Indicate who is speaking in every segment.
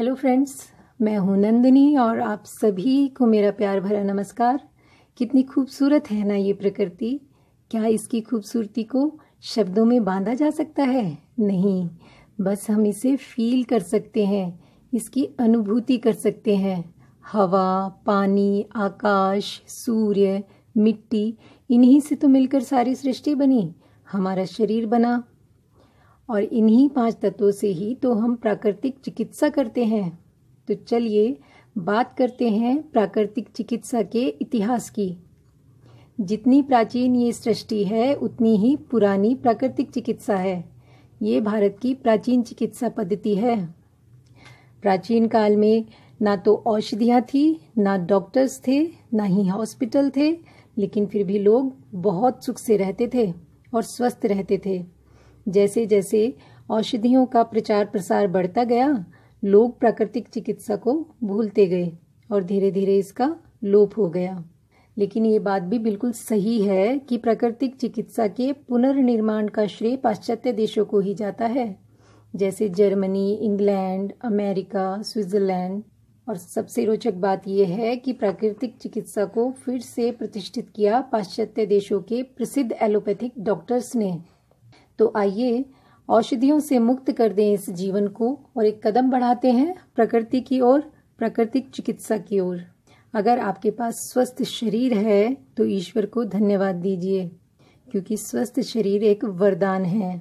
Speaker 1: Hello friends मैं हूँ नंदिनी और आप सभी को मेरा प्यार भरा नमस्कार। कितनी खूबसूरत है ना ये प्रकृति। क्या इसकी खूबसूरती को शब्दों में बांधा जा सकता है? नहीं। बस हम इसे फील कर सकते हैं, इसकी अनुभूति कर सकते हैं। हवा, पानी, आकाश, सूर्य, मिट्टी, इन्हीं से तो मिलकर सारी सृष्टि बनी। हमारा शरीर बना। और इन्हीं पाँच तत्वों से ही तो हम प्राकृतिक चिकित्सा करते हैं। तो चलिए बात करते हैं प्राकृतिक चिकित्सा के इतिहास की। जितनी प्राचीन ये सृष्टि है, उतनी ही पुरानी प्राकृतिक चिकित्सा है। ये भारत की प्राचीन चिकित्सा पद्धति है। प्राचीन काल में ना तो औषधियाँ थी, ना डॉक्टर्स थे, ना ही हॉस्पिटल थे, लेकिन फिर भी लोग बहुत सुख से रहते थे और स्वस्थ रहते थे। जैसे जैसे औषधियों का प्रचार प्रसार बढ़ता गया, लोग प्राकृतिक चिकित्सा को भूलते गए और धीरे धीरे इसका लोप हो गया। लेकिन ये बात भी बिल्कुल सही है कि प्राकृतिक चिकित्सा के पुनर्निर्माण का श्रेय पाश्चात्य देशों को ही जाता है। जैसे जर्मनी, इंग्लैंड, अमेरिका, स्विट्जरलैंड और सबसे रोचक बात यह है कि प्राकृतिक चिकित्सा को फिर से प्रतिष्ठित किया पाश्चात्य देशों के प्रसिद्ध एलोपैथिक डॉक्टर्स ने। तो आइए औषधियों से मुक्त कर दें इस जीवन को और एक कदम बढ़ाते हैं प्रकृति की ओर, प्राकृतिक चिकित्सा की ओर। अगर आपके पास स्वस्थ शरीर है तो ईश्वर को धन्यवाद दीजिए, क्योंकि स्वस्थ शरीर एक वरदान है।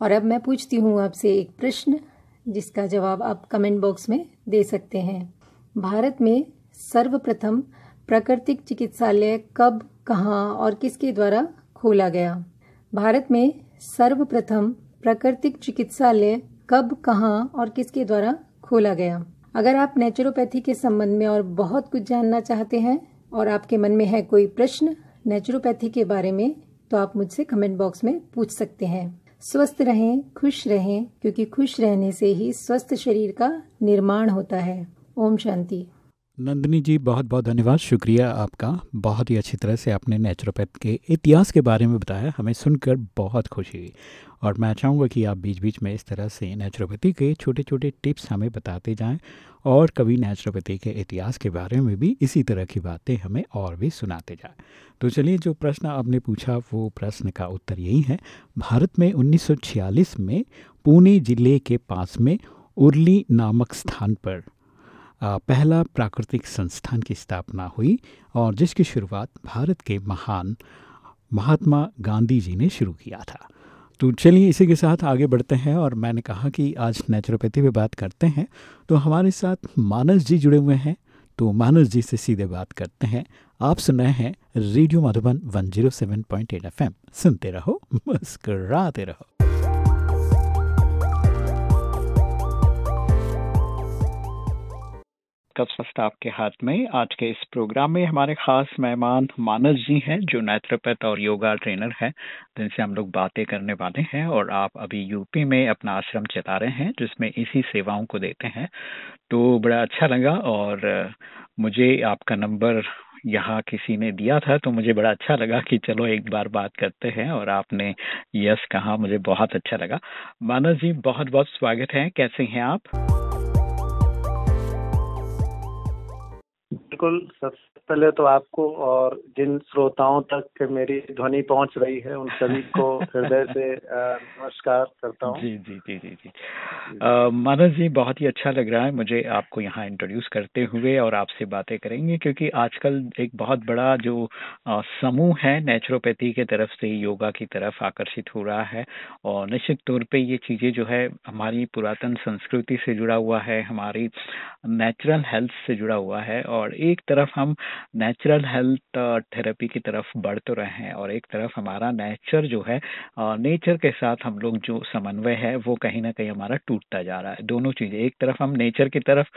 Speaker 1: और अब मैं पूछती हूँ आपसे एक प्रश्न, जिसका जवाब आप कमेंट बॉक्स में दे सकते हैं। भारत में सर्वप्रथम प्राकृतिक चिकित्सालय कब, कहाँ और किसके द्वारा खोला गया? भारत में सर्वप्रथम प्राकृतिक चिकित्सालय कब, कहाँ और किसके द्वारा खोला गया? अगर आप नेचुरोपैथी के संबंध में और बहुत कुछ जानना चाहते हैं और आपके मन में है कोई प्रश्न नेचुरोपैथी के बारे में तो आप मुझसे कमेंट बॉक्स में पूछ सकते हैं। स्वस्थ रहें, खुश रहें, क्योंकि खुश रहने से ही स्वस्थ शरीर का निर्माण होता है। ओम शांति।
Speaker 2: नंदिनी जी, बहुत बहुत धन्यवाद। शुक्रिया आपका। बहुत ही अच्छी तरह से आपने नेचुरोपैथ के इतिहास के बारे में बताया। हमें सुनकर बहुत खुशी हुई। और मैं चाहूँगा कि आप बीच बीच में इस तरह से नेचुरोपैथी के छोटे छोटे टिप्स हमें बताते जाएँ और कभी नेचुरोपैथी के इतिहास के बारे में भी इसी तरह की बातें हमें और भी सुनाते जाएँ। तो चलिए, जो प्रश्न आपने पूछा, वो प्रश्न का उत्तर यही है। भारत में उन्नीस सौ छियालीस में पुणे ज़िले के पास में उर्ली नामक स्थान पर पहला प्राकृतिक संस्थान की स्थापना हुई और जिसकी शुरुआत भारत के महान महात्मा गांधी जी ने शुरू किया था। तो चलिए इसी के साथ आगे बढ़ते हैं और मैंने कहा कि आज नेचुरोपैथी पे बात करते हैं तो हमारे साथ मानस जी जुड़े हुए हैं। तो मानस जी से सीधे बात करते हैं। आप सुन रहे हैं रेडियो मधुबन 107.8 एफएम सुनते रहो, मुस्कराते रहो।
Speaker 3: कब सस्ता आपके हाथ में। आज के इस प्रोग्राम में हमारे खास मेहमान मानस जी हैं, जो नेत्रपैथ और योगा ट्रेनर हैं। जिनसे हम लोग बातें करने वाले हैं और आप अभी यूपी में अपना आश्रम चला रहे हैं, जिसमें इसी सेवाओं को देते हैं। तो बड़ा अच्छा लगा और मुझे आपका नंबर यहाँ किसी ने दिया था तो मुझे बड़ा अच्छा लगा कि चलो एक बार बात करते हैं और आपने यस कहा, मुझे बहुत अच्छा लगा। मानस जी बहुत बहुत स्वागत है। कैसे हैं आप?
Speaker 4: बिल्कुल सबसे पहले तो आपको और जिन श्रोताओं तक मेरी ध्वनि पहुँच रही है उन सभी को हृदय से नमस्कार करता हूँ।
Speaker 3: जी जी जी जी जी। मानस जी बहुत ही अच्छा लग रहा है मुझे आपको यहाँ इंट्रोड्यूस करते हुए और आपसे बातें करेंगे क्योंकि आजकल एक बहुत बड़ा जो समूह है नेचुरोपैथी के तरफ़ से योगा की तरफ़ आकर्षित हो रहा है और निश्चित तौर पर ये चीज़ें जो है हमारी पुरातन संस्कृति से जुड़ा हुआ है हमारी नेचुरल हेल्थ से जुड़ा हुआ है और एक तरफ़ हम नेचुरल हेल्थ थेरेपी की तरफ़ बढ़ तो रहे हैं और एक तरफ़ हमारा नेचर जो है नेचर के साथ हम लोग जो समन्वय है वो कहीं ना कहीं हमारा टूटता जा रहा है। दोनों चीज़ें एक तरफ़ हम नेचर की तरफ़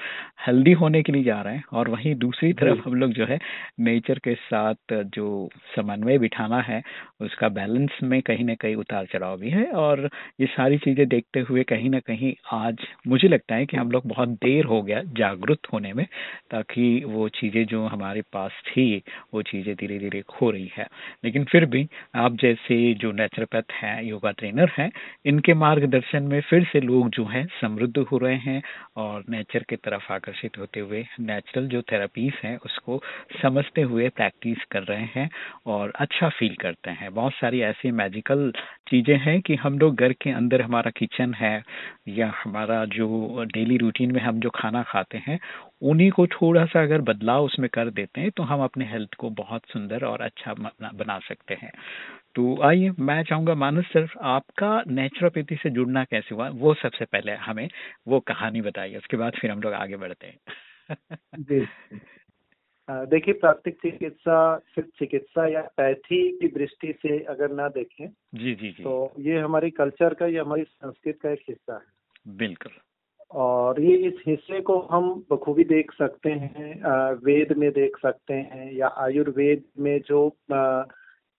Speaker 3: हेल्दी होने के लिए जा रहे हैं और वहीं दूसरी तरफ़ हम लोग जो है नेचर के साथ जो समन्वय बिठाना है उसका बैलेंस में कहीं ना कहीं उतार चढ़ाव भी है और ये सारी चीज़ें देखते हुए कहीं ना कहीं आज मुझे लगता है कि हम लोग बहुत देर हो गया जागरूक होने में ताकि वो चीज़ें जो हमारे पास थी, वो चीज़ें धीरे धीरे खो रही है। लेकिन फिर भी आप जैसे जो नेचुरोपैथ हैं योगा ट्रेनर हैं, इनके मार्गदर्शन में फिर से लोग जो हैं, समृद्ध हो रहे हैं और नेचर की तरफ़ आकर्षित होते हुए नेचुरल जो थेरेपीज हैं, उसको समझते हुए प्रैक्टिस कर रहे हैं और अच्छा फील करते हैं। बहुत सारी ऐसी मैजिकल चीज़ें हैं कि हम लोग घर के अंदर हमारा किचन है या हमारा जो डेली रूटीन में हम जो खाना खाते हैं उन्हीं को थोड़ा सा अगर बदलाव उसमें कर देते हैं तो हम अपने हेल्थ को बहुत सुंदर और अच्छा बना सकते हैं। तो आइए मैं चाहूँगा मानस सर आपका नेचुरोपैथी से जुड़ना कैसे हुआ वो सबसे पहले हमें वो कहानी बताइए उसके बाद फिर हम लोग आगे बढ़ते हैं।
Speaker 4: जी। देखिए प्राकृतिक चिकित्सा सिर्फ़ चिकित्सा या पैथी की दृष्टि से अगर ना देखें
Speaker 3: जी जी जी।
Speaker 4: तो ये हमारी कल्चर का ये हमारी संस्कृति का एक हिस्सा है।
Speaker 3: बिल्कुल।
Speaker 4: और ये इस हिस्से को हम बखूबी देख सकते हैं वेद में देख सकते हैं या आयुर्वेद में जो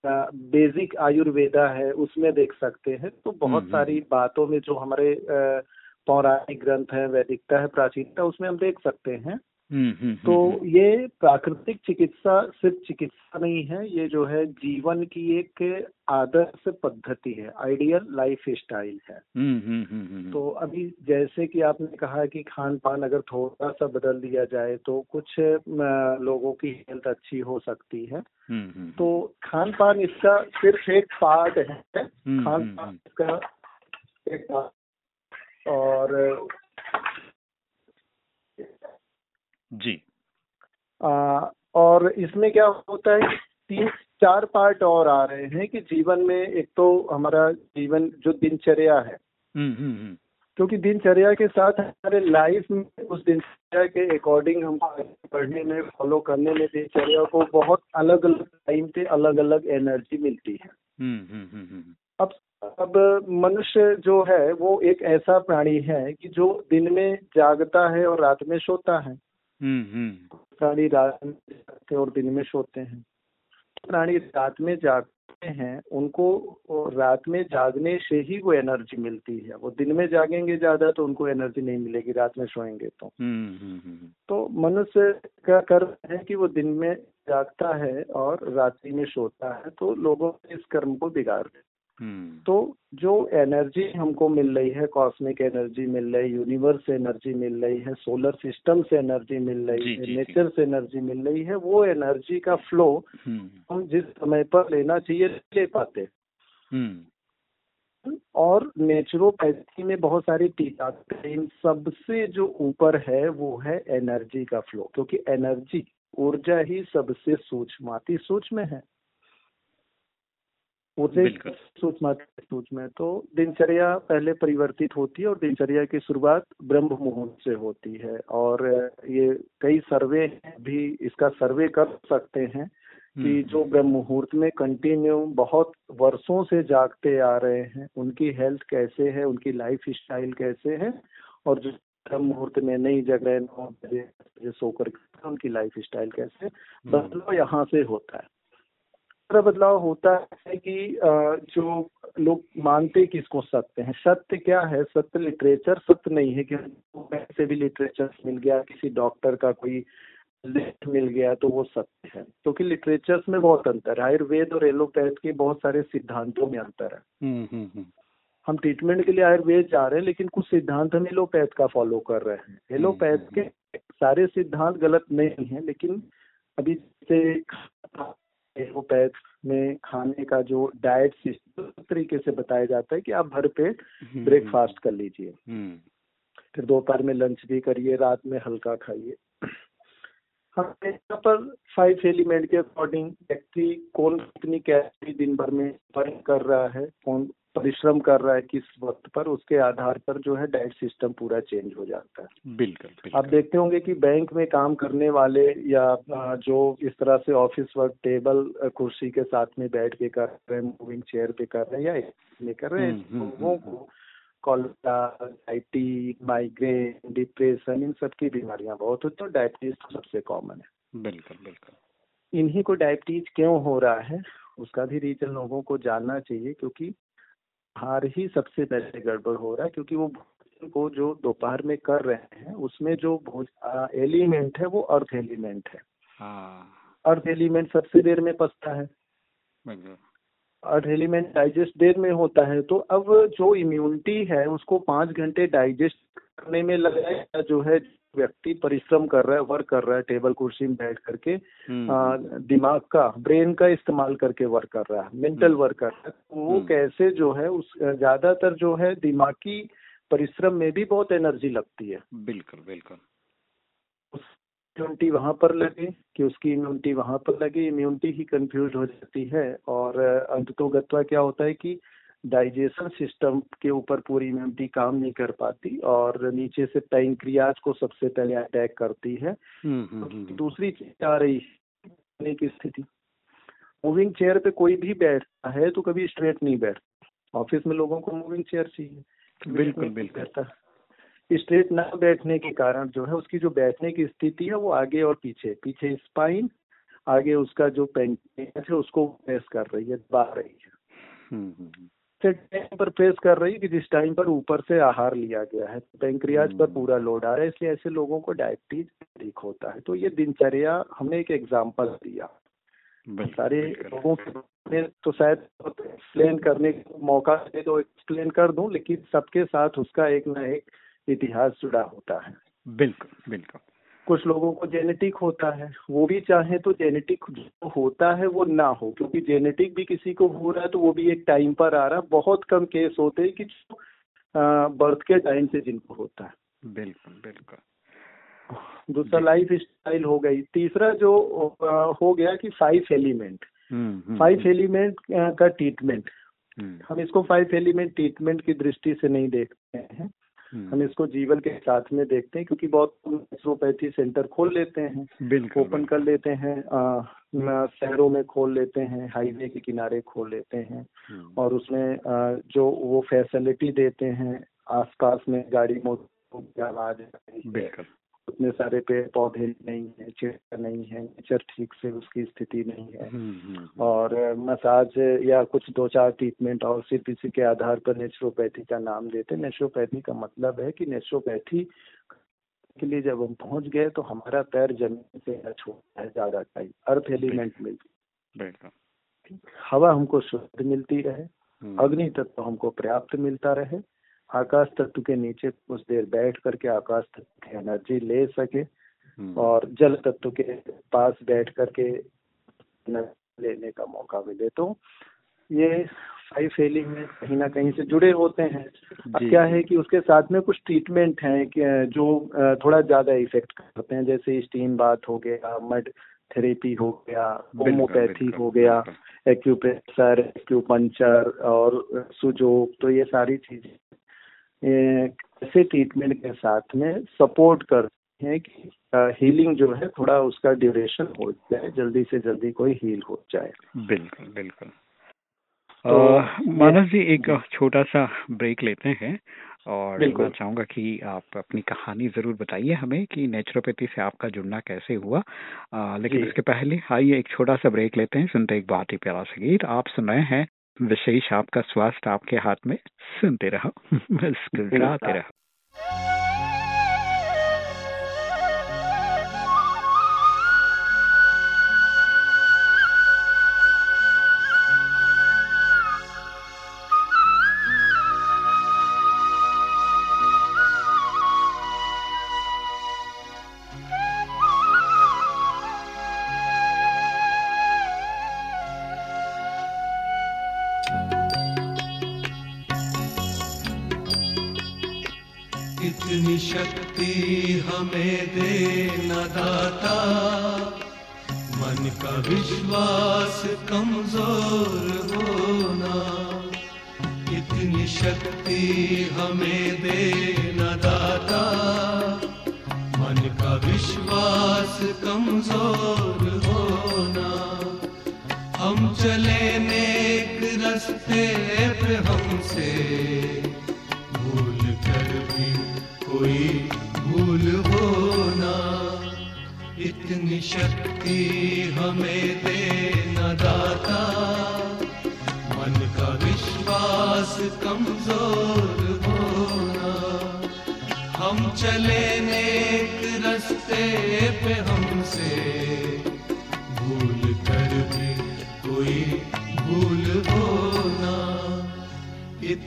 Speaker 4: बेसिक आयुर्वेदा है उसमें देख सकते हैं तो बहुत हम्म, सारी हम्म। बातों में जो हमारे पौराणिक ग्रंथ है वैदिकता है प्राचीनता उसमें हम देख सकते हैं तो हम्म, ये प्राकृतिक चिकित्सा सिर्फ़ चिकित्सा नहीं है ये जो है जीवन की एक आदर्श पद्धति है आइडियल लाइफ स्टाइल है तो अभी जैसे कि आपने कहा कि खान पान अगर थोड़ा सा बदल दिया जाए तो कुछ लोगों की हेल्थ अच्छी हो सकती है। तो खान पान इसका सिर्फ़ एक पार्ट है खान पान इसका एक पार्ट। और
Speaker 3: जी
Speaker 4: आ, और इसमें क्या होता है तीन चार पार्ट और आ रहे हैं कि जीवन में एक तो हमारा जीवन जो दिनचर्या है
Speaker 3: हम्म, हम्म, हम्म।
Speaker 4: क्योंकि दिनचर्या के साथ हमारे लाइफ में उस दिनचर्या के अकॉर्डिंग हम पढ़ने में फॉलो करने में दिनचर्या को बहुत अलग अलग टाइम पे अलग अलग एनर्जी मिलती है अब अब मनुष्य जो है वो एक ऐसा प्राणी है कि जो दिन में जागता है और रात में सोता है। प्राणी रात में जागते हैं और दिन में सोते हैं। प्राणी रात में जागते हैं उनको रात में जागने से ही वो एनर्जी मिलती है। वो दिन में जागेंगे ज़्यादा तो उनको एनर्जी नहीं मिलेगी रात में सोएँगे तो।
Speaker 3: हम्म,
Speaker 4: तो मनुष्य क्या कर है कि वो दिन में जागता है और रात्रि में सोता है तो लोगों इस कर्म को बिगाड़
Speaker 3: हम्म।
Speaker 4: तो जो एनर्जी हमको मिल रही है कॉस्मिक एनर्जी मिल रही है यूनिवर्स से एनर्जी मिल रही है सोलर सिस्टम से एनर्जी मिल रही है नेचर से एनर्जी मिल रही है वो एनर्जी का फ्लो
Speaker 3: हम्म।
Speaker 4: हम जिस समय पर लेना चाहिए ले पाते
Speaker 3: हम्म।
Speaker 4: और नेचुरोपैथी में बहुत सारी टीका इन सबसे जो ऊपर है वो है एनर्जी का फ्लो क्योंकि एनर्जी ऊर्जा ही सबसे सूक्ष्म सूक्ष्म है उसे सूक्ष्म सूक्ष्म तो दिनचर्या पहले परिवर्तित होती है और दिनचर्या की शुरुआत ब्रह्म मुहूर्त से होती है और ये कई सर्वे भी इसका सर्वे कर सकते हैं कि हम्म, जो। ब्रह्म मुहूर्त में कंटिन्यू बहुत वर्षों से जागते आ रहे हैं उनकी हेल्थ कैसे है उनकी लाइफ स्टाइल कैसे है और जो ब्रह्म मुहूर्त में नहीं जग रहे नौ बजे सोकर उनकी लाइफ स्टाइल कैसे हम्म। बदलाव यहाँ से होता है दूसरा बदलाव होता है कि जो लोग मानते किसको सत्य है। सत्य क्या है? सत्य लिटरेचर सत्य नहीं है कि कैसे भी लिटरेचर मिल गया किसी डॉक्टर का कोई लिस्ट मिल गया तो वो सत्य है। क्योंकि तो लिटरेचर्स में बहुत अंतर है। आयुर्वेद और एलोपैथ के बहुत सारे सिद्धांतों में अंतर है।
Speaker 3: हम्म, हम्म, हम्म।
Speaker 4: हम ट्रीटमेंट के लिए आयुर्वेद जा रहे हैं लेकिन कुछ सिद्धांत हम एलोपैथ का फॉलो कर रहे हैं। एलोपैथ के सारे सिद्धांत गलत नहीं है लेकिन अभी से एलोपैथ में खाने का जो डाइट सिस्टम तरीके से बताया जाता है कि आप भर पेट ब्रेकफास्ट कर लीजिए।
Speaker 3: हम्म।
Speaker 4: फिर दोपहर में लंच भी करिए रात में हल्का खाइए। हम यहाँ पर फाइव एलिमेंट के अकॉर्डिंग व्यक्ति कौन कितनी कैलोरी दिन भर में बर्न कर रहा है कौन परिश्रम कर रहा है किस वक्त पर उसके आधार पर जो है डाइट सिस्टम पूरा चेंज हो जाता
Speaker 3: है। बिल्कुल,
Speaker 4: आप देखते होंगे कि बैंक में काम करने वाले या जो इस तरह से ऑफ़िस वर्क टेबल कुर्सी के साथ में बैठ के कर रहे हैं मूविंग चेयर पे कर रहे हैं या कर रहे हैं हम्म, हम्म, लोगों हम्म, को कोलेस्ट्रॉल माइग्रेन डिप्रेशन इन सब की बीमारियाँ बहुत होती है डायबिटीज़ तो सबसे कॉमन है।
Speaker 3: बिल्कुल
Speaker 4: बिल्कुल। इन्हीं को डायबिटीज़ क्यों हो रहा है उसका भी रीजन लोगों को जानना चाहिए क्योंकि आहार ही सबसे पहले गड़बड़ हो रहा है क्योंकि वो भोजन को जो दोपहर में कर रहे हैं उसमें जो भोज एलिमेंट है वो अर्थ एलिमेंट है। हाँ। अर्थ एलिमेंट सबसे देर में पसता है। अर्थ एलिमेंट डाइजेस्ट देर में होता है तो अब जो इम्यूनिटी है उसको पाँच घंटे डाइजेस्ट करने में लगाया जो है व्यक्ति परिश्रम कर रहा है वर्क कर रहा है टेबल कुर्सी में बैठ करके हम्म, हम्म। दिमाग का ब्रेन का इस्तेमाल करके वर्क कर रहा है मेंटल हम्म। वर्क कर रहा है। तो वो कैसे जो है उस ज़्यादातर जो है दिमागी परिश्रम में भी बहुत एनर्जी लगती है।
Speaker 3: बिल्कुल बिल्कुल।
Speaker 4: इम्यूनिटी वहाँ पर लगे कि उसकी इम्यूनिटी वहाँ पर लगे इम्यूनिटी ही कंफ्यूज हो जाती है। और अंततोगत्वा क्या होता है कि डाइजेशन सिस्टम के ऊपर पूरी इम्यूनिटी काम नहीं कर पाती और नीचे से पैंक्रियाज को सबसे पहले अटैक करती है। हम्म, हम्म, हम्म, दूसरी चीज़ आ रही है की स्थिति। मूविंग चेयर पे कोई भी बैठता है तो कभी स्ट्रेट नहीं बैठता। ऑफ़िस में लोगों को मूविंग चेयर चाहिए।
Speaker 3: बिल्कुल बिल्कुल।
Speaker 4: स्ट्रेट ना बैठने के कारण जो है उसकी जो बैठने की स्थिति है वो आगे और पीछे पीछे स्पाइन आगे उसका जो पेंट है उसको प्रेस कर रही है दबा रही है। से टाइम पर फेस कर रही है कि जिस टाइम पर ऊपर से आहार लिया गया है पैंक्रियाज पर पूरा लोड आ रहा है इसलिए ऐसे लोगों को डायबिटीज़ अधिक होता है। तो ये दिनचर्या हमने एक एग्ज़ाम्पल दिया। सारे लोगों के तो शायद एक्सप्लेन करने का मौका दे तो एक्सप्लेन कर दूँ लेकिन सबके साथ उसका एक ना एक इतिहास जुड़ा होता है।
Speaker 3: बिल्कुल बिल्कुल।
Speaker 4: कुछ लोगों को जेनेटिक होता है वो भी चाहे तो जेनेटिक जो होता है वो ना हो क्योंकि जेनेटिक भी किसी को हो रहा है तो वो भी एक टाइम पर आ रहा है। बहुत कम केस होते हैं कि जो बर्थ के टाइम से जिनको होता है।
Speaker 3: बिल्कुल बिल्कुल।
Speaker 4: दूसरा लाइफ स्टाइल हो गई। तीसरा जो हो गया कि फाइव एलिमेंट फाइव एलिमेंट का ट्रीटमेंट हम्म। हम इसको फाइव एलिमेंट ट्रीटमेंट की दृष्टि से नहीं देखते हैं। हम इसको जीवन के साथ में देखते हैं क्योंकि बहुत नेचुरोपैथी सेंटर खोल लेते हैं। ओपन कर लेते हैं शहरों में खोल लेते हैं हाईवे के किनारे खोल लेते हैं। हम्म। और उसमें आ, जो वो फैसिलिटी देते हैं आसपास में गाड़ी मोटर आवाज़ उतने सारे पेड़ पौधे नहीं है चिड़िया नहीं है नेचर ठीक से उसकी स्थिति नहीं है। हम्म, हम्म, हम्म। और मसाज या कुछ दो चार ट्रीटमेंट और सिर्फ़ इसी के आधार पर नेचुरोपैथी का नाम देते नेचुरोपैथी का मतलब है कि नेचुरोपैथी के लिए जब हम पहुँच गए तो हमारा पैर ज़मीन से छोड़ता है ज़्यादा टाइम अर्थ एलिमेंट मिलती हवा हमको शुद्ध मिलती रहे अग्नि तत्व हमको पर्याप्त मिलता रहे आकाश तत्व के नीचे कुछ देर बैठ करके आकाश तत्व की एनर्जी ले सके हम्म। और जल तत्व के पास बैठ करके लेने का मौका मिले। तो ये फाइव फेलिंग में कहीं ना कहीं से जुड़े होते हैं। अब क्या है कि उसके साथ में कुछ ट्रीटमेंट हैं कि जो थोड़ा ज़्यादा इफ़ेक्ट करते हैं। जैसे स्टीम बात हो गया मड थेरेपी हो गया होम्योपैथी हो गया एक्यूप्रेशर एक्यूपंचर और सुजोग तो ये सारी चीज़ें ऐसे ट्रीटमेंट के साथ में सपोर्ट करते हैं कि हीलिंग जो है थोड़ा उसका ड्यूरेशन हो जाए जल्दी से जल्दी कोई हील हो जाए।
Speaker 3: बिल्कुल बिल्कुल। तो मानस जी एक छोटा सा ब्रेक लेते हैं और मैं चाहूँगा कि आप अपनी कहानी ज़रूर बताइए हमें कि नेचुरोपैथी से आपका जुड़ना कैसे हुआ। आ, लेकिन उसके पहले आइए एक छोटा सा ब्रेक लेते हैं सुनते एक बात ही प्यारा सा गीत। आप सुन रहे हैं विशेष आपका स्वास्थ्य आपके हाथ में सुनते रहो मुस्कुराते रहो।
Speaker 5: हमें दे न दाता। मन का विश्वास कमज़ोर होना। इतनी शक्ति हमें दे न दाता। मन का विश्वास कमज़ोर होना। हम चले नेक रस्ते पे हमसे। कोई भूल हो ना। इतनी शक्ति हमें दे न दाता। मन का विश्वास कमज़ोर होना। चले नेक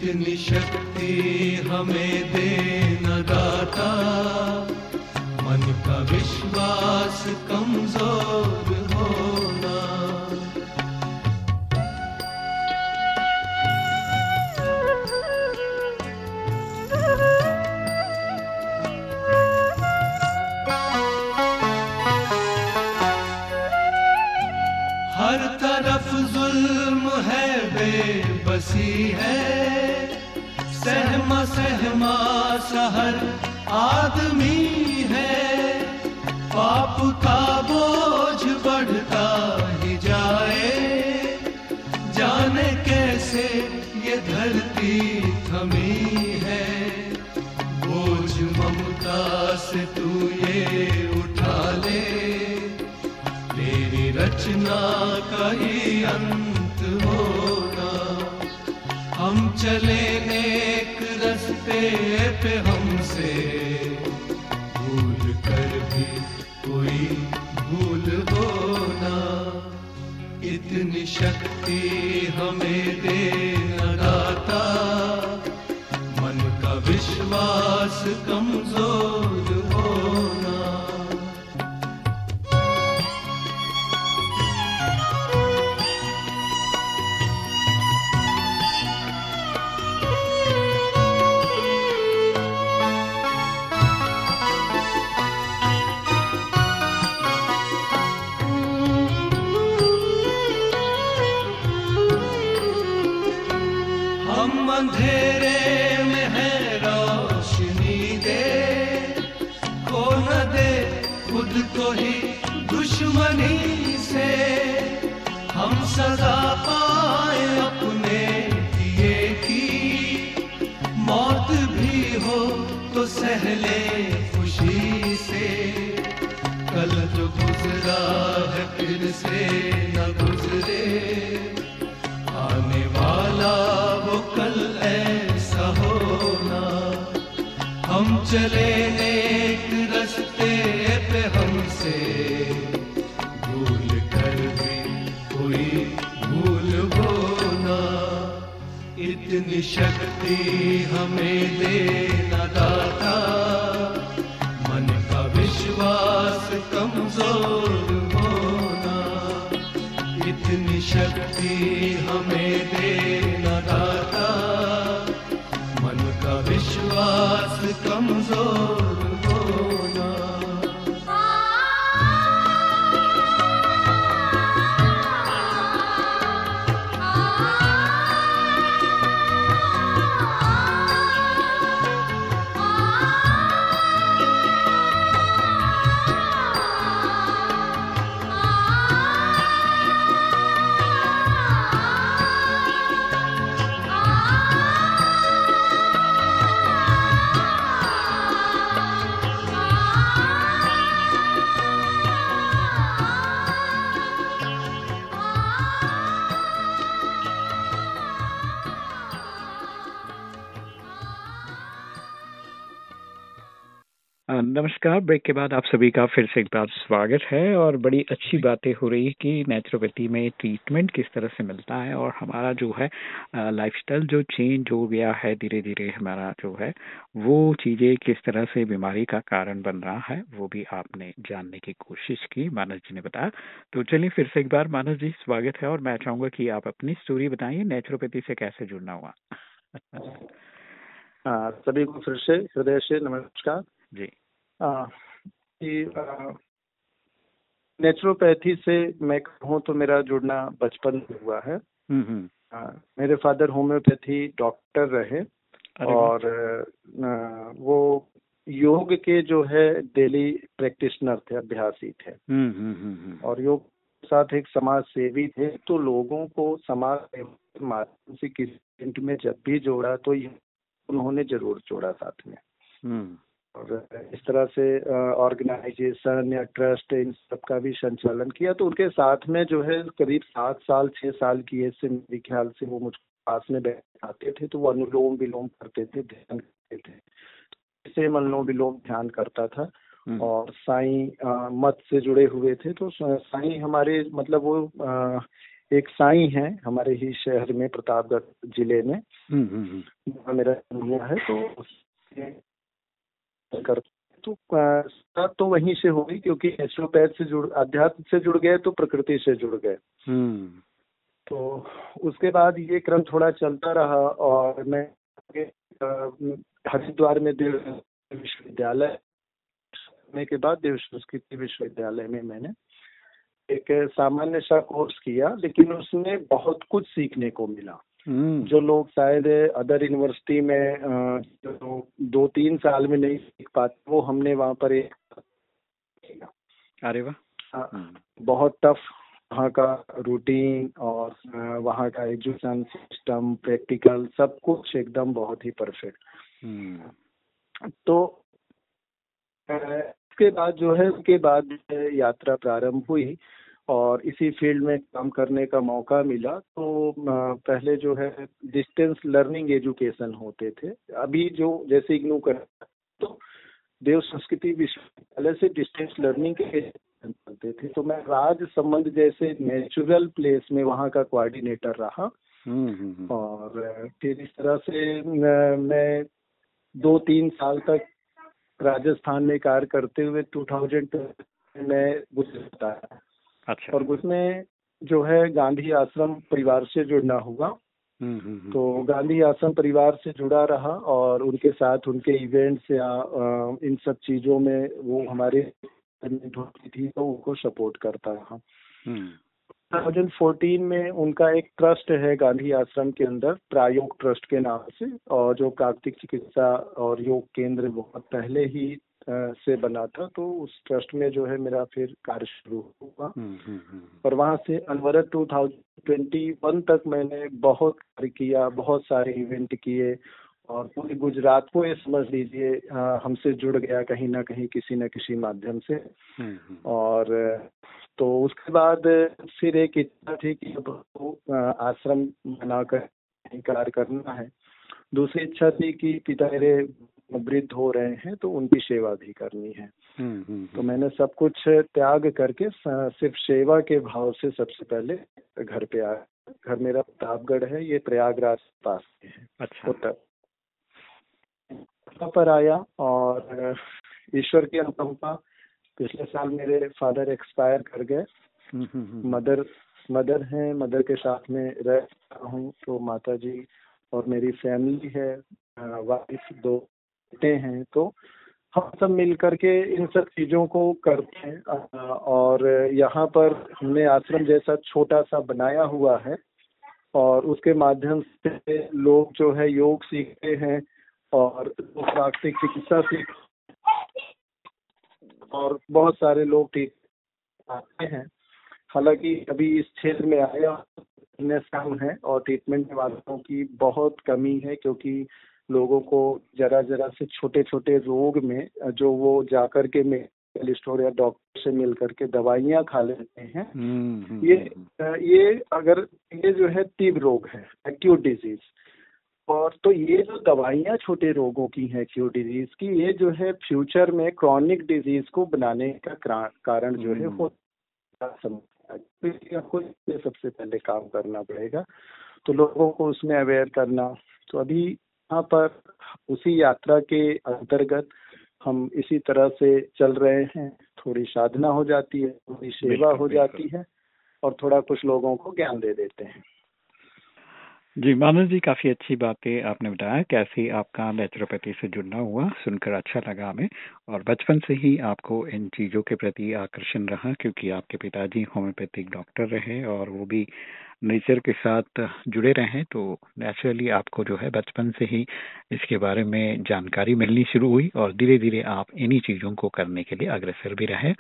Speaker 5: इतनी शक्ति हमें दे न दाता मन का विश्वास कमज़ोर होना। हर तरफ़ जुल्म है, बेबसी है। आदमी हमें दे है फिर से न गुजरे। आने वाला वो कल ऐसा होना। हम चले एक रस्ते पे हमसे। भूल कर भी कोई भूल होना। इतनी शक्ति हमें देना। शक्ति
Speaker 3: नमस्कार। ब्रेक के बाद आप सभी का फिर से एक बार स्वागत है और बड़ी अच्छी बातें हो रही है कि नेचुरोपैथी में ट्रीटमेंट किस तरह से मिलता है और हमारा जो है लाइफस्टाइल जो चेंज हो गया है धीरे धीरे हमारा जो है वो चीज़ें किस तरह से बीमारी का कारण बन रहा है वो भी आपने जानने की कोशिश की मानस जी ने बताया। तो चलिए फिर से एक बार मानस जी स्वागत है और मैं चाहूँगा कि आप अपनी स्टोरी बताइए नेचुरोपैथी से कैसे जुड़ना हुआ।
Speaker 4: हाँ, सभी को फिर से हृदय से नमस्कार।
Speaker 3: जी।
Speaker 4: नेचुरोपैथी से मैं कहूँ तो मेरा जुड़ना बचपन में हुआ है।
Speaker 3: हम्म हम्म।
Speaker 4: आ, मेरे फादर होम्योपैथी डॉक्टर रहे और आ, वो योग के जो है डेली प्रैक्टिशनर थे अभ्यासी थे।
Speaker 3: हम्म हम्म हम्म हम्म।
Speaker 4: और योग साथ एक समाज सेवी थे तो लोगों को समाज माध्यम से किसी में जब भी जोड़ा तो उन्होंने ज़रूर जोड़ा साथ में।
Speaker 3: हम्म।
Speaker 4: और इस तरह से ऑर्गेनाइजेशन या ट्रस्ट इन सब का भी संचालन किया। तो उनके साथ में जो है करीब सात साल छह साल की एज से मेरे ख्याल से वो मुझ पास में बैठाते थे तो वो अनुलोम विलोम करते थे ध्यान करते थे। से मनोविलोम विलोम ध्यान करता था हम्म। और साई मत से जुड़े हुए थे। तो साई हमारे मतलब वो आ, एक साई है हमारे ही शहर में प्रतापगढ़ ज़िले में। हम्म, मेरा है तो कर तो स्टार्ट तो वहीं से होगी क्योंकि नेचुरोपैथ से जुड़ अध्यात्म से जुड़ गए तो प्रकृति से जुड़ गए तो उसके बाद ये क्रम थोड़ा चलता रहा और मैं हरिद्वार में देव विश्वविद्यालय करने के बाद देव संस्कृति विश्वविद्यालय में मैंने एक सामान्य सा कोर्स किया लेकिन उसमें बहुत कुछ सीखने को मिला हम्म। जो लोग शायद अदर यूनिवर्सिटी में जो दो तीन साल में नहीं सीख पाते वो हमने वहाँ पर एक
Speaker 3: अरे वाह
Speaker 4: हम्म। बहुत टफ वहाँ का रूटीन और वहाँ का एजुकेशन सिस्टम प्रैक्टिकल सब कुछ एकदम बहुत ही परफेक्ट हम्म। तो उसके बाद जो है उसके बाद यात्रा प्रारंभ हुई और इसी फ़ील्ड में काम करने का मौका मिला तो पहले जो है डिस्टेंस लर्निंग एजुकेशन होते थे। अभी जो जैसे इग्नू कर तो देव संस्कृति विश्वविद्यालय से डिस्टेंस लर्निंग के चलते थे। तो मैं राज संबंध जैसे नेचुरल प्लेस में वहाँ का कोऑर्डिनेटर रहा। हम्म, हम्म, हम्म। और फिर इस तरह से मैं दो तीन साल तक राजस्थान में कार्य करते हुए 2000 में गुजरता अच्छा। और उसमें जो है गांधी आश्रम परिवार से जुड़ना हुआ। हम्म, हम्म, हम्म। तो गांधी आश्रम परिवार से जुड़ा रहा और उनके साथ उनके इवेंट्स या इन सब चीज़ों में वो हमारे होती थी तो उनको सपोर्ट करता रहा। 2014 में उनका एक ट्रस्ट है गांधी आश्रम के अंदर प्रायोग ट्रस्ट के नाम से और जो कार्तिक चिकित्सा और योग केंद्र बहुत पहले ही से बना था तो उस ट्रस्ट में जो है मेरा फिर कार्य शुरू हुआ। हम्म, हम्म, हम्म। और वहाँ से अनवरत 2021 तक मैंने बहुत कार्य किया बहुत सारे इवेंट किए और पूरे गुजरात को ये समझ लीजिए हमसे जुड़ गया कहीं ना कहीं किसी न किसी माध्यम से। और तो उसके बाद फिर एक इच्छा थी कि अब आश्रम बनाकर कार्य करना है। दूसरी इच्छा थी कि पिता मेरे वृद्ध हो रहे हैं तो उनकी सेवा भी करनी है। हम्म, हम्म, तो हम्म। मैंने सब कुछ त्याग करके सिर्फ़ सेवा के भाव से सबसे पहले घर पे आया। घर मेरा प्रतापगढ़ है ये प्रयागराज पास में है। अच्छा। उत्तर। पर आया और ईश्वर की अनुकंपा पिछले साल मेरे फादर एक्सपायर कर गए। मदर मदर हैं मदर के साथ में रह रहा हूँ तो माता जी और मेरी फैमिली है वाइफ दो बेटे हैं तो हम सब मिल करके इन सब चीज़ों को करते हैं। और यहाँ पर हमने आश्रम जैसा छोटा सा बनाया हुआ है और उसके माध्यम से लोग जो है योग सीखते हैं और प्राकृतिक चिकित्सा सीख और बहुत सारे लोग ठीक आते हैं। हालाँकि अभी इस क्षेत्र में आया कम है और ट्रीटमेंट वालों की बहुत कमी है क्योंकि लोगों को जरा जरा से छोटे छोटे रोग में जो वो जाकर के मेडिकल स्टोर या डॉक्टर से मिल करके दवाइयाँ खा लेते हैं। हम्म, हम्म, ये हम्म। ये अगर ये जो है तीव्र रोग है एक्यूट डिज़ीज़ और तो ये जो दवाइयाँ छोटे रोगों की हैं एक्यूट डिज़ीज़ की ये जो है फ्यूचर में क्रॉनिक डिज़ीज़ को बनाने का कारण जो है वो आपको सबसे पहले काम करना पड़ेगा। तो लोगों को उसमें अवेयर करना। तो अभी यहाँ पर उसी यात्रा के अंतर्गत हम इसी तरह से चल रहे हैं। थोड़ी साधना हो जाती है थोड़ी सेवा हो जाती है और थोड़ा कुछ लोगों को ज्ञान दे देते हैं।
Speaker 3: जी मानस जी, काफ़ी अच्छी बातें आपने बताया, कैसे आपका नेचुरोपैथी से जुड़ना हुआ, सुनकर अच्छा लगा हमें, और बचपन से ही आपको इन चीज़ों के प्रति आकर्षण रहा, क्योंकि आपके पिताजी होम्योपैथिक डॉक्टर रहे, और वो भी नेचर के साथ जुड़े रहें तो नेचुरली आपको जो है बचपन से ही इसके बारे में जानकारी मिलनी शुरू हुई और धीरे धीरे आप इन्हीं चीज़ों को करने के लिए अग्रसर भी रहे।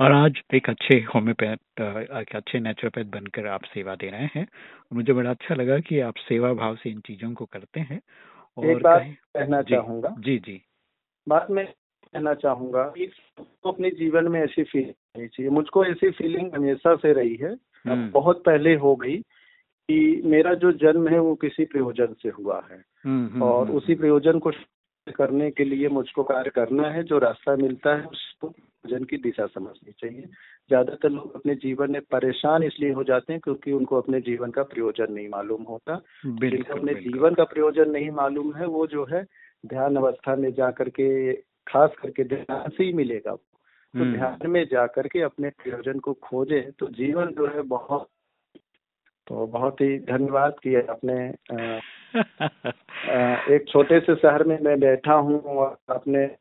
Speaker 3: और आज एक अच्छे होम्योपैथ एक अच्छे नेचुरोपैथ बनकर आप सेवा दे रहे हैं। मुझे बड़ा अच्छा लगा कि आप सेवा भाव से इन चीज़ों को करते हैं।
Speaker 4: और एक बात कहना चाहूँगा।
Speaker 3: जी जी।
Speaker 4: बात में कहना चाहूँगा तो अपने जीवन में ऐसी फीलिंग चाहिए। मुझको ऐसी फीलिंग हमेशा से रही है। बहुत पहले हो गई कि मेरा जो जन्म है वो किसी प्रयोजन से हुआ है। हम्म, हम्म, और उसी प्रयोजन को करने के लिए मुझको कार्य करना है जो रास्ता मिलता है उसको भोजन की दिशा समझनी चाहिए। ज़्यादातर लोग अपने जीवन में परेशान इसलिए हो जाते हैं क्योंकि उनको अपने जीवन का प्रयोजन नहीं मालूम होता। जिनको अपने जीवन का प्रयोजन नहीं मालूम है वो जो है ध्यान अवस्था में जा करके खास करके ध्यान से ही मिलेगा। तो हम्म। ध्यान में जा करके अपने प्रयोजन को खोजे तो जीवन जो है बहुत तो बहुत ही धन्यवाद कि आपने एक छोटे से शहर में मैं बैठा हूँ और आपने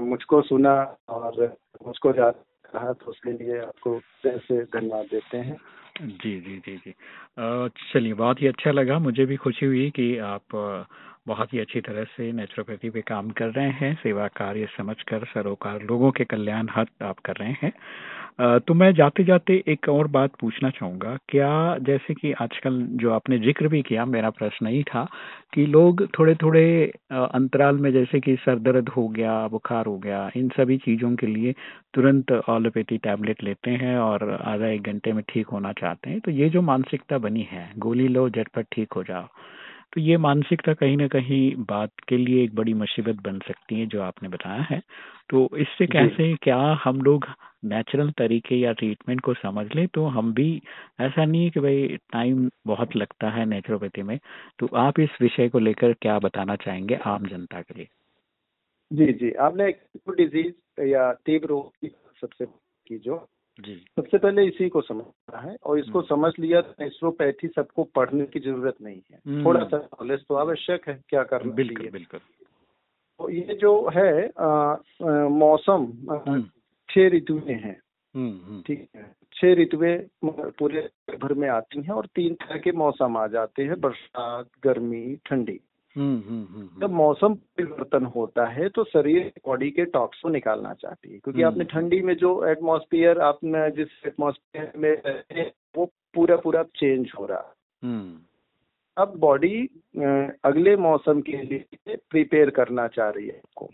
Speaker 4: मुझको सुना और मुझको कहा तो उसके लिए आपको से धन्यवाद देते हैं।
Speaker 3: जी जी जी जी। चलिए बहुत ही अच्छा लगा। मुझे भी खुशी हुई कि आप बहुत ही अच्छी तरह से नेचुरोपैथी पे काम कर रहे हैं, सेवा कार्य समझकर सरोकार लोगों के कल्याण हत आप कर रहे हैं। तो मैं जाते जाते एक और बात पूछना चाहूँगा। क्या जैसे कि आजकल जो आपने ज़िक्र भी किया, मेरा प्रश्न ही था कि लोग थोड़े थोड़े अंतराल में जैसे कि सर दर्द हो गया, बुखार हो गया, इन सभी चीज़ों के लिए तुरंत ऑलोपैथी टैबलेट लेते हैं और आधा एक घंटे में ठीक होना चाहते हैं। तो ये जो मानसिकता बनी है, गोली लो, झटपट ठीक हो जाओ तो ये मानसिकता कहीं ना कहीं बात के लिए एक बड़ी मुसीबत बन सकती है जो आपने बताया है। तो इससे कैसे क्या हम लोग नेचुरल तरीके या ट्रीटमेंट को समझ लें? तो हम भी ऐसा नहीं है कि भाई टाइम बहुत लगता है नेचुरोपैथी में। तो आप इस विषय को लेकर क्या बताना चाहेंगे आम जनता के लिए?
Speaker 4: जी जी। आपने डिज़ीज़ या तीव्र रोग की सबसे की जो जी। सबसे पहले इसी को समझना है और इसको हम्म। समझ लिया तो नेचुरोपैथी सबको पढ़ने की ज़रूरत नहीं है। हम्म। थोड़ा सा नॉलेज तो आवश्यक है क्या करना
Speaker 3: बिल्कुल बिल्कुल।
Speaker 4: तो ये जो है आ, आ, मौसम हम्म। छह ऋतुएँ हैं। ठीक है। छह ऋतुएँ पूरे भर में आती हैं और तीन तरह के मौसम आ जाते हैं बरसात गर्मी ठंडी। जब मौसम परिवर्तन होता है तो शरीर बॉडी के टॉक्स को निकालना चाहती है क्योंकि आपने ठंडी में जो एटमॉस्फेयर आपने जिस एटमॉस्फेयर में वो पूरा पूरा चेंज हो। रहा अब बॉडी अगले मौसम के लिए प्रिपेयर करना चाह रही है आपको।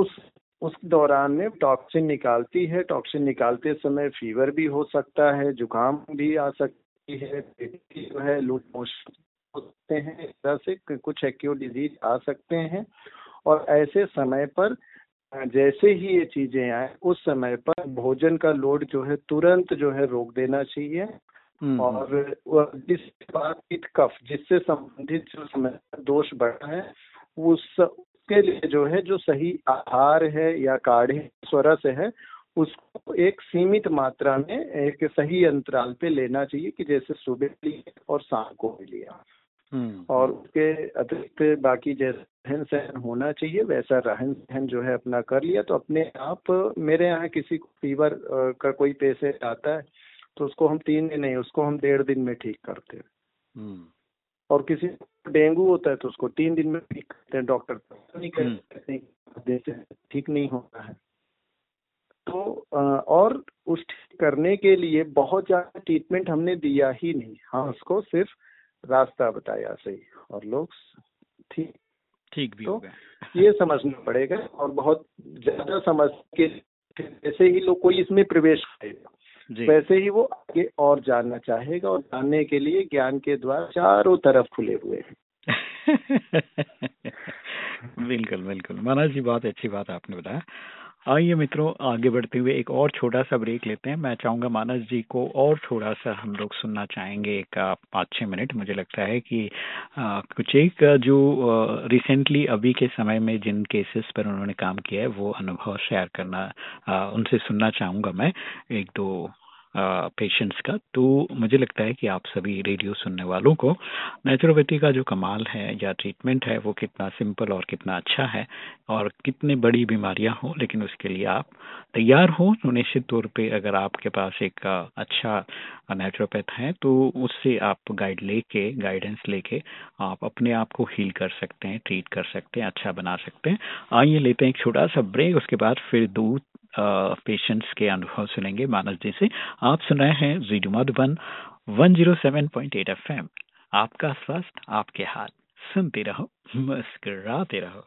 Speaker 4: उस उस दौरान में टॉक्सिन निकालती है टॉक्सिन निकालते समय फीवर भी हो सकता है जुकाम भी आ सकती है जो है लूट मोशन सकते हैं इस तरह से कुछ एक्यूट डिज़ीज़ आ सकते हैं। और ऐसे समय पर जैसे ही ये चीज़ें आए उस समय पर भोजन का लोड जो है तुरंत जो है रोक देना चाहिए। हम्म, और जिस बात कफ जिससे संबंधित जो समय दोष बढ़ा है उस उसके लिए जो है जो सही आहार है या काढ़े स्वर से है उसको एक सीमित मात्रा में एक सही अंतराल पे लेना चाहिए कि जैसे सुबह लिया और शाम को भी लिया हम्म। और उसके अतिरिक्त बाकी जैसा रहन सहन होना चाहिए वैसा रहन सहन जो है अपना कर लिया तो अपने आप मेरे यहाँ किसी को फीवर का कोई पेशेंट आता है तो उसको हम तीन दिन नहीं उसको हम डेढ़ दिन में ठीक करते हैं हम्म। और किसी डेंगू होता है तो उसको तीन दिन में ठीक करते हैं डॉक्टर नहीं हम्म। ठीक नहीं होता है तो और उस ठीक करने के लिए बहुत ज़्यादा ट्रीटमेंट हमने दिया ही नहीं हाँ उसको सिर्फ़ रास्ता बताया सही। और लोग ठीक।
Speaker 3: ठीक भी
Speaker 4: तो ये समझना पड़ेगा और बहुत ज़्यादा समझ के जैसे ही लोग कोई इसमें प्रवेश करेगा वैसे ही वो आगे और जानना चाहेगा और जानने के लिए ज्ञान के द्वार चारों तरफ़ खुले हुए हैं।
Speaker 3: बिल्कुल बिल्कुल। मनोज जी बहुत अच्छी बात आपने बताया। आइए मित्रों आगे बढ़ते हुए एक और छोटा सा ब्रेक लेते हैं। मैं चाहूँगा मानस जी को और थोड़ा सा हम लोग सुनना चाहेंगे। एक पाँच छः मिनट मुझे लगता है कि आ, कुछ एक जो रिसेंटली अभी के समय में जिन केसेस पर उन्होंने काम किया है वो अनुभव शेयर करना आ, उनसे सुनना चाहूँगा मैं। एक दो पेशेंट्स का तो मुझे लगता है कि आप सभी रेडियो सुनने वालों को नेचुरोपैथी का जो कमाल है या ट्रीटमेंट है, वो कितना सिंपल और कितना अच्छा है और कितनी बड़ी बीमारियाँ हो, लेकिन उसके लिए आप तैयार हो। तो निश्चित तौर पे अगर आपके पास एक अच्छा नेचुरोपैथ है तो उससे आप गाइड लेके गाइडेंस लेके आप अपने आप को हील कर सकते हैं ट्रीट कर सकते हैं अच्छा बना सकते हैं। आइए लेते हैं एक छोटा सा ब्रेक उसके बाद फिर दूध पेशेंट्स के अनुभव सुनेंगे मानस जी से। आप सुन रहे हैं जीडू Madhuban one zero seven point eight F M आपका स्वास्थ्य, आपके हाथ। सुनते रहो, मुस्कराते रहो।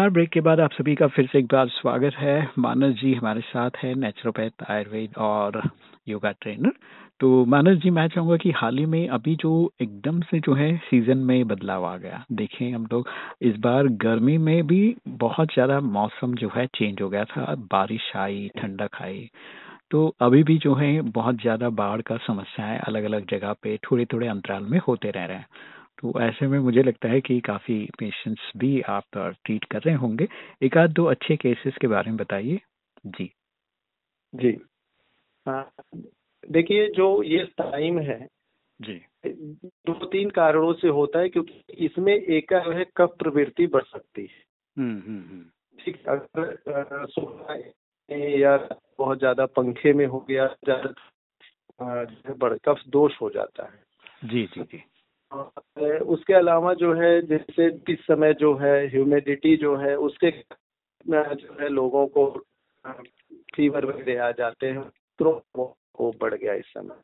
Speaker 3: नमस्कार ब्रेक के बाद आप सभी का फिर से एक बार स्वागत है। मानस जी हमारे साथ है नेचुरोपैथ आयुर्वेद और योगा ट्रेनर तो मानस जी, मैं चाहूँगा कि हाल ही में अभी जो एकदम से जो है सीज़न में बदलाव आ गया, देखें हम लोग, इस बार गर्मी में भी बहुत ज़्यादा मौसम जो है चेंज हो गया था, बारिश आई, ठंडक आई। तो अभी भी जो है बहुत ज़्यादा बाढ़ का समस्याएँ अलग अलग जगह पे थोड़े थोड़े अंतराल में होते रह रहे हैं। तो ऐसे में मुझे लगता है कि काफ़ी पेशेंट्स भी आप ट्रीट कर रहे होंगे। एक आध दो अच्छे केसेस के बारे में बताइए। जी।
Speaker 4: जी। हाँ, देखिए जो ये टाइम है
Speaker 3: जी।
Speaker 4: दो तीन कारणों से होता है क्योंकि इसमें एक है कफ प्रवृत्ति बढ़ सकती है।
Speaker 3: हम्म हम्म, हम्म।
Speaker 4: ठीक अगर या बहुत ज़्यादा पंखे में हो गया ज़्यादा बढ़ कफ दोष हो जाता है।
Speaker 3: जी जी जी।
Speaker 4: उसके अलावा जो है, जैसे इस समय जो है ह्यूमिडिटी जो है, उसके जो है, लोगों को फीवर वगैरह आ जाते हैं प्रकोप बढ़ गया इस समय।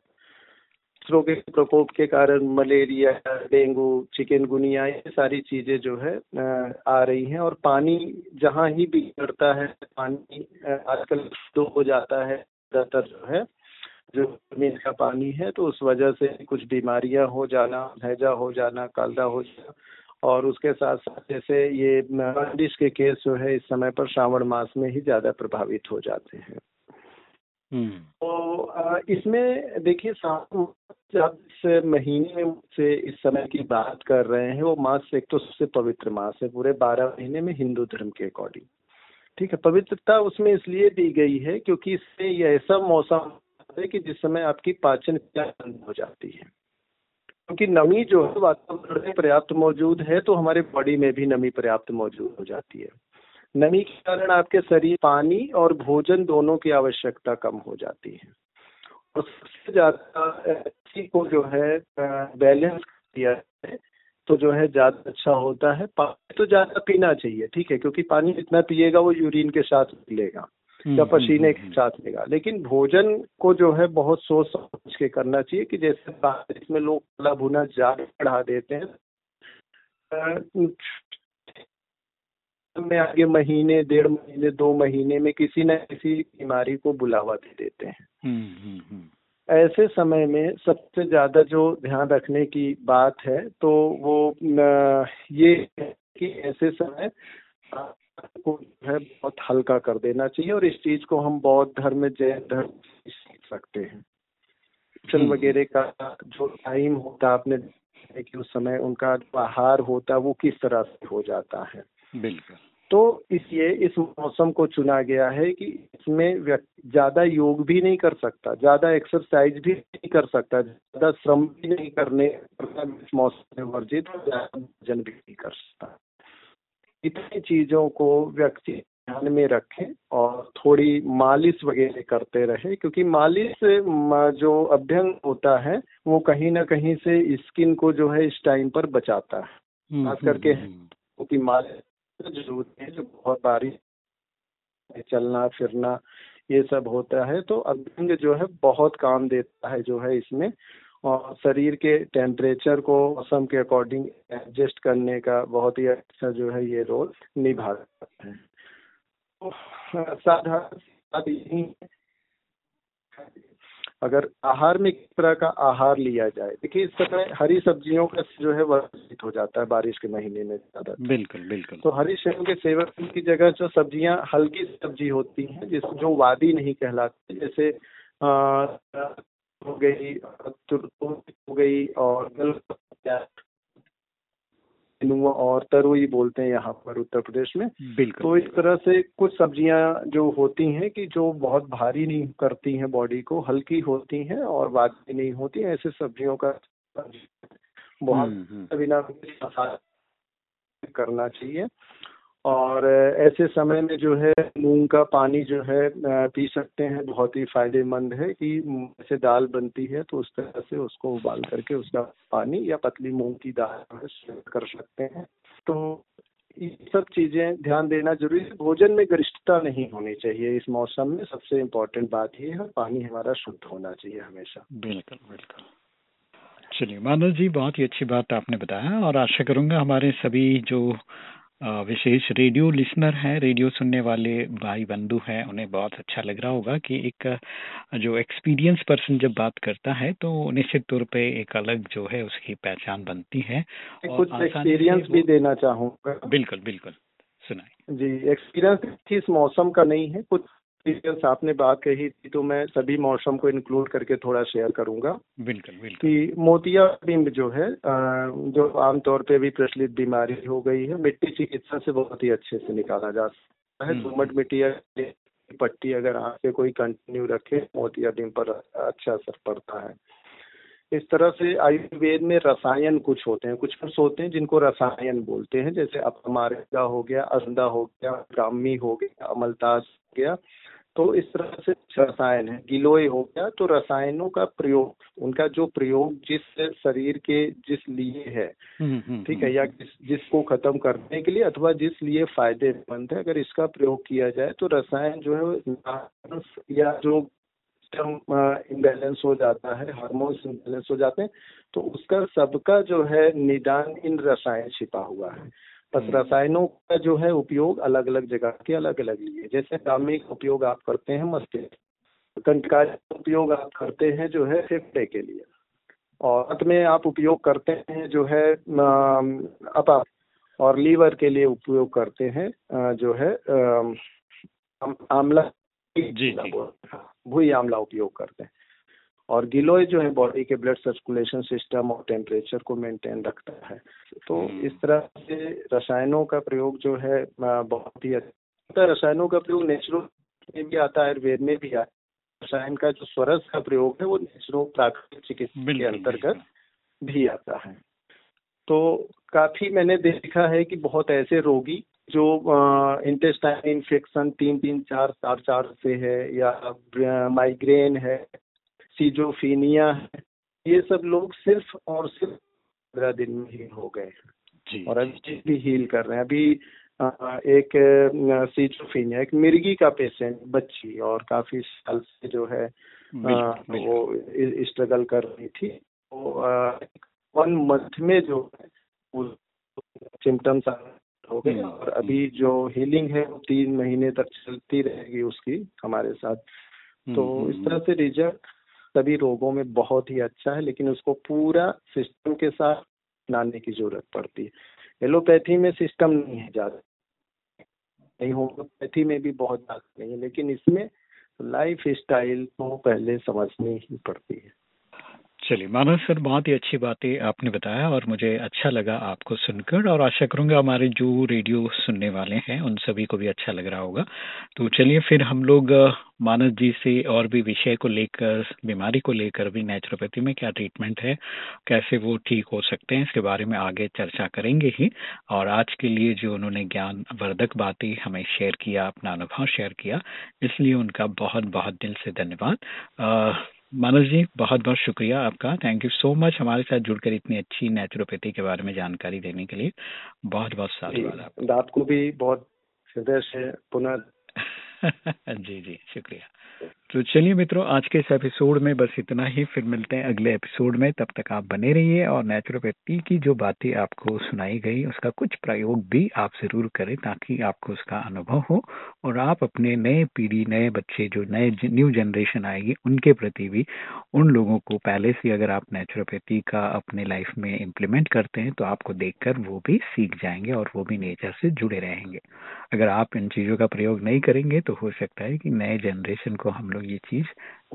Speaker 4: दूसरों के प्रकोप के कारण मलेरिया, डेंगू, चिकनगुनिया, ये सारी चीज़ें जो है आ रही हैं और पानी जहाँ ही बिगड़ता है, पानी आजकल दो हो जाता है, ज़्यादातर जो है जो ज़मीन का पानी है तो उस वजह से कुछ बीमारियाँ हो जाना हैजा हो जाना कालदा हो जाना और उसके साथ साथ जैसे ये जॉन्डिस के केस जो है इस समय पर श्रावण मास में ही ज़्यादा प्रभावित हो जाते हैं हम्म। तो इसमें देखिए जब से महीने से इस समय की बात कर रहे हैं वो मास एक तो सबसे पवित्र मास है पूरे बारह महीने में हिंदू धर्म के अकॉर्डिंग ठीक है पवित्रता उसमें इसलिए दी गई है क्योंकि इससे ये ऐसा मौसम है कि जिस समय आपकी पाचन क्रिया बंद हो जाती है। क्योंकि नमी जो है, वातावरण में पर्याप्त मौजूद है तो हमारे बॉडी में भी नमी पर्याप्त मौजूद हो जाती है। नमी के कारण आपके शरीर, पानी और भोजन दोनों की आवश्यकता कम हो जाती है। और सबसे ज़्यादा को जो है बैलेंस किया है तो जो है ज़्यादा अच्छा होता है। पानी तो ज़्यादा पीना चाहिए, ठीक है? क्योंकि पानी जितना पिएगा, वो यूरिन के साथ मिलेगा। या हम्म, पसीने हम्म, के हम्म, साथ लेगा। लेकिन भोजन को जो है बहुत सोच समझ के करना चाहिए कि जैसे बारिश में लोग तला भुना ज़्यादा बढ़ा देते हैं में आगे महीने डेढ़ महीने दो महीने में किसी न किसी बीमारी को बुलावा दे देते हैं। ऐसे समय में सबसे ज़्यादा जो ध्यान रखने की बात है तो वो ये कि ऐसे समय को है बहुत हल्का कर देना चाहिए और इस चीज़ को हम बौद्ध धर्म जैन धर्म सीख सकते हैं। चल हम्म। वगैरह का जो टाइम होता है आपने कि उस समय उनका जो आहार होता है वो किस तरह से हो जाता है।
Speaker 3: बिल्कुल।
Speaker 4: तो इसलिए इस मौसम को चुना गया है कि इसमें ज़्यादा योग भी नहीं कर सकता ज़्यादा एक्सरसाइज भी नहीं कर सकता ज़्यादा श्रम भी नहीं करने इस मौसम में वर्जित भोजन भी नहीं कर सकता। इतनी चीज़ों को व्यक्ति ध्यान में रखें और थोड़ी मालिश वगैरह करते रहे क्योंकि मालिश से जो अभ्यंग होता है वो कहीं ना कहीं से स्किन को जो है इस टाइम पर बचाता है हम्म, खास करके हम्म, हम्म। क्योंकि मालिश ज़रूरत है जो बहुत बारिश चलना फिरना ये सब होता है तो अभ्यंग जो है बहुत काम देता है जो है इसमें और शरीर के टेम्परेचर को मौसम के अकॉर्डिंग एडजस्ट करने का बहुत ही अच्छा जो है ये रोल निभा है। तो साधारण अगर आहार में किस तरह का आहार लिया जाए देखिए इस समय हरी सब्जियों का जो है वर्जित हो जाता है बारिश के महीने में ज़्यादा
Speaker 3: बिल्कुल बिल्कुल।
Speaker 4: तो हरी सब्जियों के सेवन की जगह जो सब्ज़ियाँ हल्की सब्ज़ी होती हैं जिस जो वादी नहीं कहलाती जैसे हो गई हो गई और और तरुई बोलते हैं यहाँ पर उत्तर प्रदेश में।
Speaker 3: बिल्कुल
Speaker 4: तो इस तरह से कुछ सब्ज़ियाँ जो होती हैं कि जो बहुत भारी नहीं करती हैं बॉडी को हल्की होती हैं और वादी नहीं होती ऐसे सब्जियों का बहुत हम्म, हम्म। बिना करना चाहिए। और ऐसे समय में जो है, मूंग का पानी जो है पी सकते हैं। बहुत ही फ़ायदेमंद है कि जैसे दाल बनती है तो उस तरह से उसको उबाल करके उसका पानी या पतली मूंग की दाल कर सकते हैं। तो ये सब चीज़ें ध्यान देना ज़रूरी है। भोजन में गरिष्ठता नहीं होनी चाहिए इस मौसम में। सबसे इम्पोर्टेंट बात ये है पानी हमारा शुद्ध होना चाहिए हमेशा।
Speaker 3: बिल्कुल बिल्कुल। चलिए, मानव जी, बहुत ही अच्छी बात आपने बताया और आशा करूँगा हमारे सभी जो विशेष रेडियो लिसनर हैं रेडियो सुनने वाले भाई बंधु हैं उन्हें बहुत अच्छा लग रहा होगा कि एक जो एक्सपीरियंस पर्सन जब बात करता है तो निश्चित तौर पे एक अलग जो है उसकी पहचान बनती है
Speaker 4: कुछ एक्सपीरियंस भी देना चाहूँगा।
Speaker 3: बिल्कुल बिल्कुल सुनाए
Speaker 4: जी एक्सपीरियंस इस मौसम का नहीं है कुछ एक्सपीरियंस आपने बात कही थी तो मैं सभी मौसम को इंक्लूड करके थोड़ा शेयर करूँगा।
Speaker 3: बिल्कुल बिल्कुल।
Speaker 4: कि मोतिया बिंब जो है जो आमतौर पे भी प्रचलित बीमारी हो गई है मिट्टी चिकित्सा से बहुत ही अच्छे से निकाला जा सकता है। दोमट हम्म। मिट्टी पट्टी अगर आँख पे कोई कंटिन्यू रखे मोतिया बिंब पर अच्छा असर पड़ता है। इस तरह से आयुर्वेद में रसायन कुछ होते हैं कुछ कुछ होते हैं जिनको रसायन बोलते हैं जैसे अपमार्गा हो गया अंधा हो गया ब्राह्मी हो गया अमलताज हो गया तो इस तरह से रसायन है गिलोय हो गया तो रसायनों का प्रयोग उनका जो प्रयोग जिस शरीर के जिस लिए है हम्म, हम्म, ठीक है हम्म। या जिस जिसको खत्म करने के लिए अथवा जिस लिए फ़ायदेमंद है अगर इसका प्रयोग किया जाए तो रसायन जो है या जो सिस्टम इम्बेलेंस हो जाता है हार्मोन्स इम्बेलेंस हो जाते हैं तो उसका सबका जो है निदान इन रसायन छिपा हुआ है बस हम्म। रसायनों का जो है उपयोग अलग अलग जगह के अलग अलग लिए जैसे ब्राह्मी का उपयोग आप करते हैं मस्तिष्क कंटकारी का उपयोग आप करते हैं जो है फेफड़े के लिए। और अंत में आप उपयोग करते हैं जो है अपा और लीवर के लिए उपयोग करते हैं जो है आमला जी। भूई आमला उपयोग करते हैं। और गिलोय जो है बॉडी के ब्लड सर्कुलेशन सिस्टम और टेम्परेचर को मेंटेन रखता है। तो हम्म। इस तरह से रसायनों का प्रयोग जो है बहुत ही अच्छा रसायनों का प्रयोग नेचुरल में भी आता है आयुर्वेद में भी आता है। रसायन का जो स्वरस का प्रयोग है वो नेचुरल प्राकृतिक चिकित्सा के अंतर्गत भी आता है। तो काफ़ी मैंने देखा है कि बहुत ऐसे रोगी जो इंटेस्टाइन इन्फेक्शन तीन तीन चार चार चार से है या माइग्रेन है सीजोफीनिया है। ये सब लोग सिर्फ़ और सिर्फ़ पंद्रह दिन में हील हो गए और अभी भी हील कर रहे हैं। अभी एक सीजोफीनिया एक मिर्गी का पेशेंट बच्ची और काफ़ी साल से जो है वो स्ट्रगल कर रही थी। तो वन मंथ में जो है सिम्टम्स हो गए। हम्म, और अभी हम्म। जो हीलिंग है वो तीन महीने तक चलती रहेगी उसकी हमारे साथ। तो हम्म, इस तरह से रिज़ल्ट सभी रोगों में बहुत ही अच्छा है, लेकिन उसको पूरा सिस्टम के साथ अपनाने की ज़रूरत पड़ती है। एलोपैथी में सिस्टम नहीं है ज़्यादा। नहीं होम्योपैथी में भी बहुत ज़्यादा नहीं है, लेकिन इसमें लाइफ स्टाइल को पहले समझनी ही पड़ती है।
Speaker 3: चलिए मानव सर, बहुत ही अच्छी बातें आपने बताया और मुझे अच्छा लगा आपको सुनकर और आशा करूँगा हमारे जो रेडियो सुनने वाले हैं, उन सभी को भी अच्छा लग रहा होगा। तो चलिए, फिर हम लोग मानस जी से और भी विषय को लेकर, बीमारी को लेकर भी नेचुरोपैथी में क्या ट्रीटमेंट है, कैसे वो ठीक हो सकते हैं, इसके बारे में आगे चर्चा करेंगे ही। और आज के लिए जो उन्होंने ज्ञान वर्धक बातें हमें शेयर किया, अपना अनुभव शेयर किया, इसलिए उनका बहुत बहुत दिल से धन्यवाद। मानस जी बहुत बहुत शुक्रिया आपका। थैंक यू सो मच हमारे साथ जुड़कर इतनी अच्छी नेचुरोपैथी के बारे में जानकारी देने के लिए। बहुत बहुत साधुवाद
Speaker 4: आपको। भी बहुत हृदय से पुनः
Speaker 3: जी जी शुक्रिया। तो चलिए मित्रों, आज के इस एपिसोड में बस इतना ही। फिर मिलते हैं अगले एपिसोड में। तब तक आप बने रहिए और नेचुरोपैथी की जो बातें आपको सुनाई गई, उसका कुछ प्रयोग भी आप ज़रूर करें ताकि आपको उसका अनुभव हो और आप अपने नए पीढ़ी, नए बच्चे, जो नए न्यू जनरेशन आएगी, उनके प्रति भी, उन लोगों को पहले से अगर आप नेचुरोपैथी का अपने लाइफ में इम्प्लीमेंट करते हैं तो आपको देखकर वो भी सीख जाएँगे और वो भी नेचर से जुड़े रहेंगे। अगर आप इन चीज़ों का प्रयोग नहीं करेंगे तो हो सकता है कि नए जनरेशन को हम लोग ये चीज़,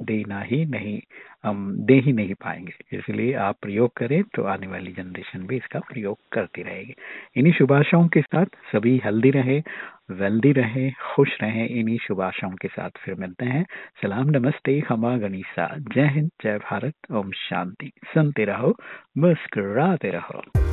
Speaker 3: देना ही नहीं, हम दे ही नहीं पाएँगे। इसलिए आप प्रयोग करें तो आने वाली जनरेशन भी इसका प्रयोग करती रहेगी। इन्हीं शुभ आशाओं के साथ सभी हेल्दी रहे वेल्दी रहे, खुश रहे। इन्हीं शुभ आशाओं के साथ फिर मिलते हैं। सलाम, नमस्ते, हमा गणिसा जय हिंद, जय भारत। ओम शांति। सुनते रहो, मुस्कुराते रहो।